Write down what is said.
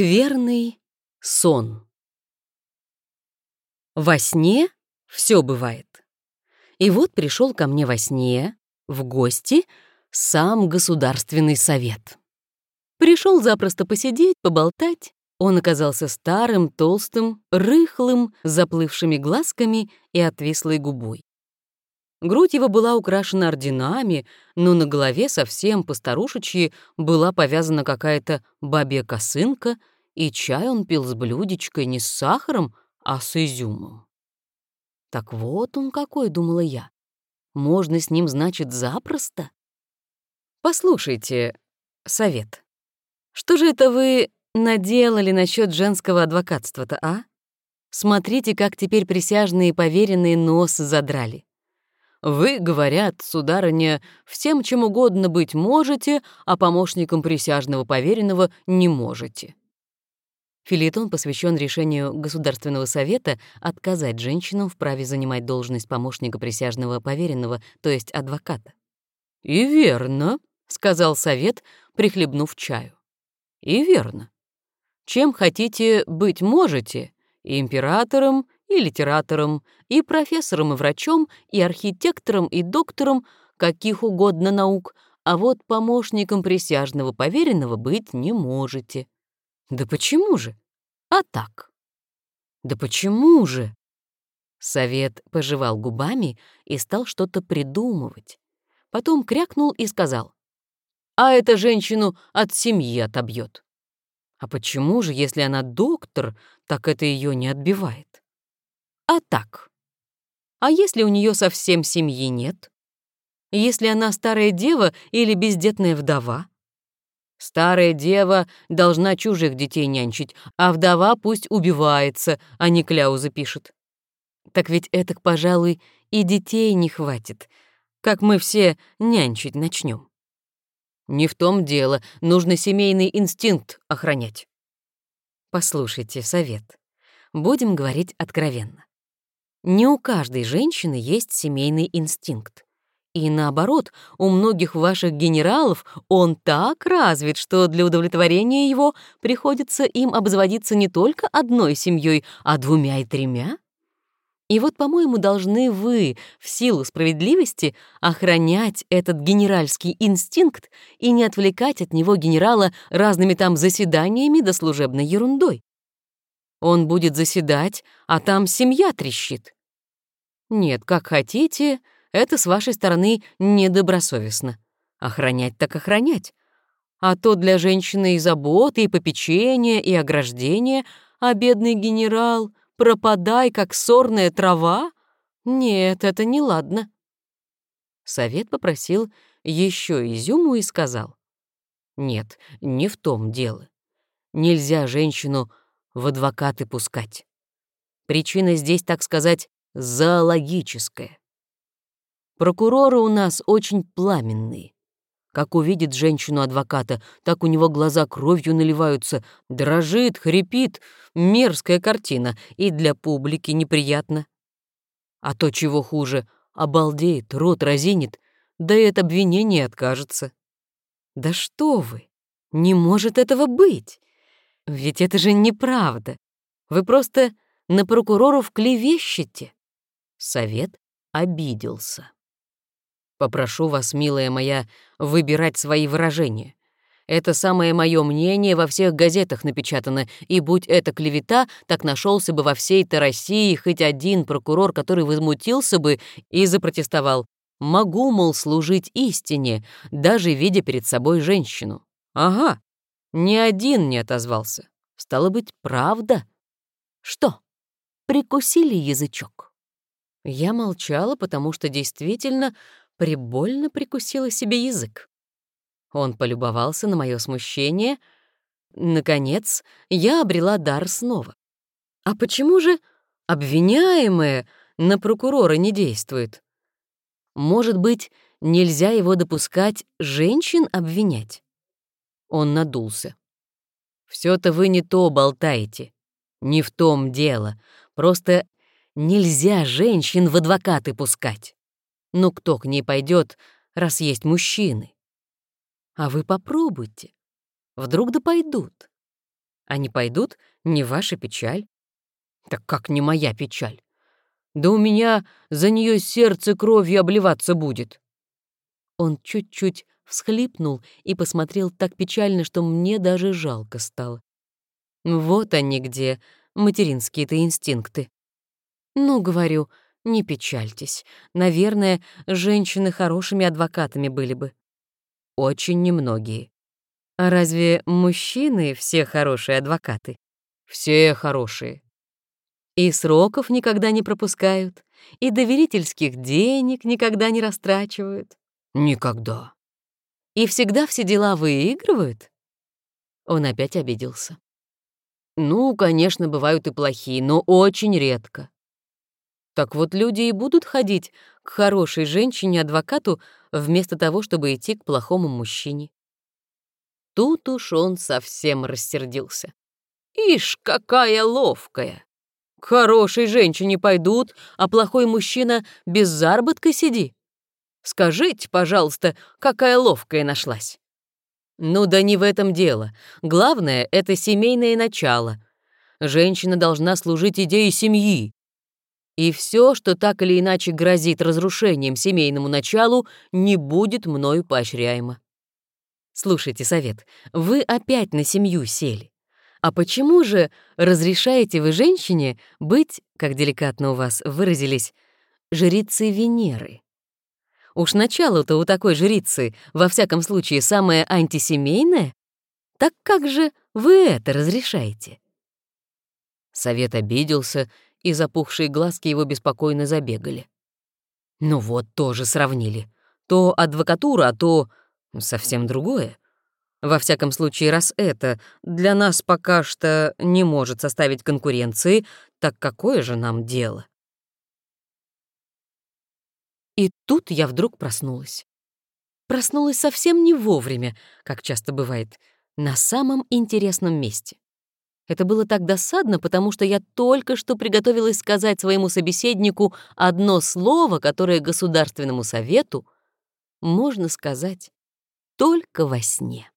Скверный сон. Во сне все бывает. И вот пришел ко мне во сне, в гости, сам Государственный совет. Пришел запросто посидеть, поболтать. Он оказался старым, толстым, рыхлым, заплывшими глазками и отвислой губой. Грудь его была украшена орденами, но на голове совсем постарушечьи была повязана какая-то бабья косынка, и чай он пил с блюдечкой не с сахаром, а с изюмом. Так вот он какой, думала я. Можно с ним, значит, запросто? Послушайте, совет. Что же это вы наделали насчет женского адвокатства-то, а? Смотрите, как теперь присяжные поверенные нос задрали. Вы, говорят, сударыня, всем чем угодно быть можете, а помощником присяжного поверенного не можете. Филитон посвящен решению Государственного совета отказать женщинам в праве занимать должность помощника присяжного поверенного, то есть адвоката. «И верно», — сказал совет, прихлебнув чаю. «И верно. Чем хотите быть можете, и императором, и литератором, и профессором, и врачом, и архитектором, и доктором, каких угодно наук, а вот помощником присяжного поверенного быть не можете. Да почему же? А так. Да почему же? Совет пожевал губами и стал что-то придумывать. Потом крякнул и сказал, «А эта женщину от семьи отобьет». А почему же, если она доктор, так это ее не отбивает? А так. А если у нее совсем семьи нет? Если она старая дева или бездетная вдова? Старая дева должна чужих детей нянчить, а вдова пусть убивается, а не кляузы пишет. Так ведь этак, пожалуй, и детей не хватит, как мы все нянчить начнем. Не в том дело, нужно семейный инстинкт охранять. Послушайте совет. Будем говорить откровенно. Не у каждой женщины есть семейный инстинкт. И наоборот, у многих ваших генералов он так развит, что для удовлетворения его приходится им обзаводиться не только одной семьей, а двумя и тремя. И вот, по-моему, должны вы, в силу справедливости, охранять этот генеральский инстинкт и не отвлекать от него генерала разными там заседаниями да служебной ерундой. Он будет заседать, а там семья трещит. Нет, как хотите, это с вашей стороны недобросовестно. Охранять так охранять. А то для женщины и заботы, и попечения, и ограждения, а бедный генерал, пропадай, как сорная трава? Нет, это не ладно. Совет попросил еще изюму и сказал. Нет, не в том дело. Нельзя женщину в адвокаты пускать. Причина здесь, так сказать, зоологическая. Прокуроры у нас очень пламенные. Как увидит женщину-адвоката, так у него глаза кровью наливаются, дрожит, хрипит. Мерзкая картина, и для публики неприятно. А то, чего хуже, обалдеет, рот разинит, да и от обвинения откажется. Да что вы! Не может этого быть! Ведь это же неправда. Вы просто на прокуроров клевещете. Совет обиделся. Попрошу вас, милая моя, выбирать свои выражения. Это самое мое мнение во всех газетах напечатано, и будь это клевета, так нашелся бы во всей-то России хоть один прокурор, который возмутился бы и запротестовал. Могу, мол, служить истине, даже видя перед собой женщину. Ага, ни один не отозвался. Стало быть, правда. Что, прикусили язычок? Я молчала, потому что действительно прибольно прикусила себе язык. Он полюбовался на мое смущение. Наконец, я обрела дар снова. А почему же обвиняемая на прокурора не действует? Может быть, нельзя его допускать женщин обвинять? Он надулся. Все-то вы не то болтаете. Не в том дело. Просто нельзя женщин в адвокаты пускать. Ну кто к ней пойдет, раз есть мужчины? А вы попробуйте. Вдруг да пойдут. Они пойдут, не ваша печаль. Так как не моя печаль? Да у меня за нее сердце кровью обливаться будет. Он чуть-чуть всхлипнул и посмотрел так печально, что мне даже жалко стало. Вот они где, материнские-то инстинкты. Ну, говорю, не печальтесь. Наверное, женщины хорошими адвокатами были бы. Очень немногие. А разве мужчины все хорошие адвокаты? Все хорошие. И сроков никогда не пропускают, и доверительских денег никогда не растрачивают. Никогда. И всегда все дела выигрывают? Он опять обиделся. Ну, конечно, бывают и плохие, но очень редко. Так вот люди и будут ходить к хорошей женщине-адвокату вместо того, чтобы идти к плохому мужчине. Тут уж он совсем рассердился. Ишь, какая ловкая! К хорошей женщине пойдут, а плохой мужчина без заработка сиди. Скажите, пожалуйста, какая ловкая нашлась. Ну да не в этом дело. Главное — это семейное начало. Женщина должна служить идее семьи. И все, что так или иначе грозит разрушением семейному началу, не будет мною поощряемо. Слушайте совет, вы опять на семью сели. А почему же разрешаете вы женщине быть, как деликатно у вас выразились, жрицей Венеры? Уж начало-то у такой жрицы, во всяком случае, самое антисемейное? Так как же вы это разрешаете?» Совет обиделся, и запухшие глазки его беспокойно забегали. «Ну вот, тоже сравнили. То адвокатура, а то совсем другое. Во всяком случае, раз это для нас пока что не может составить конкуренции, так какое же нам дело?» И тут я вдруг проснулась. Проснулась совсем не вовремя, как часто бывает, на самом интересном месте. Это было так досадно, потому что я только что приготовилась сказать своему собеседнику одно слово, которое Государственному совету можно сказать только во сне.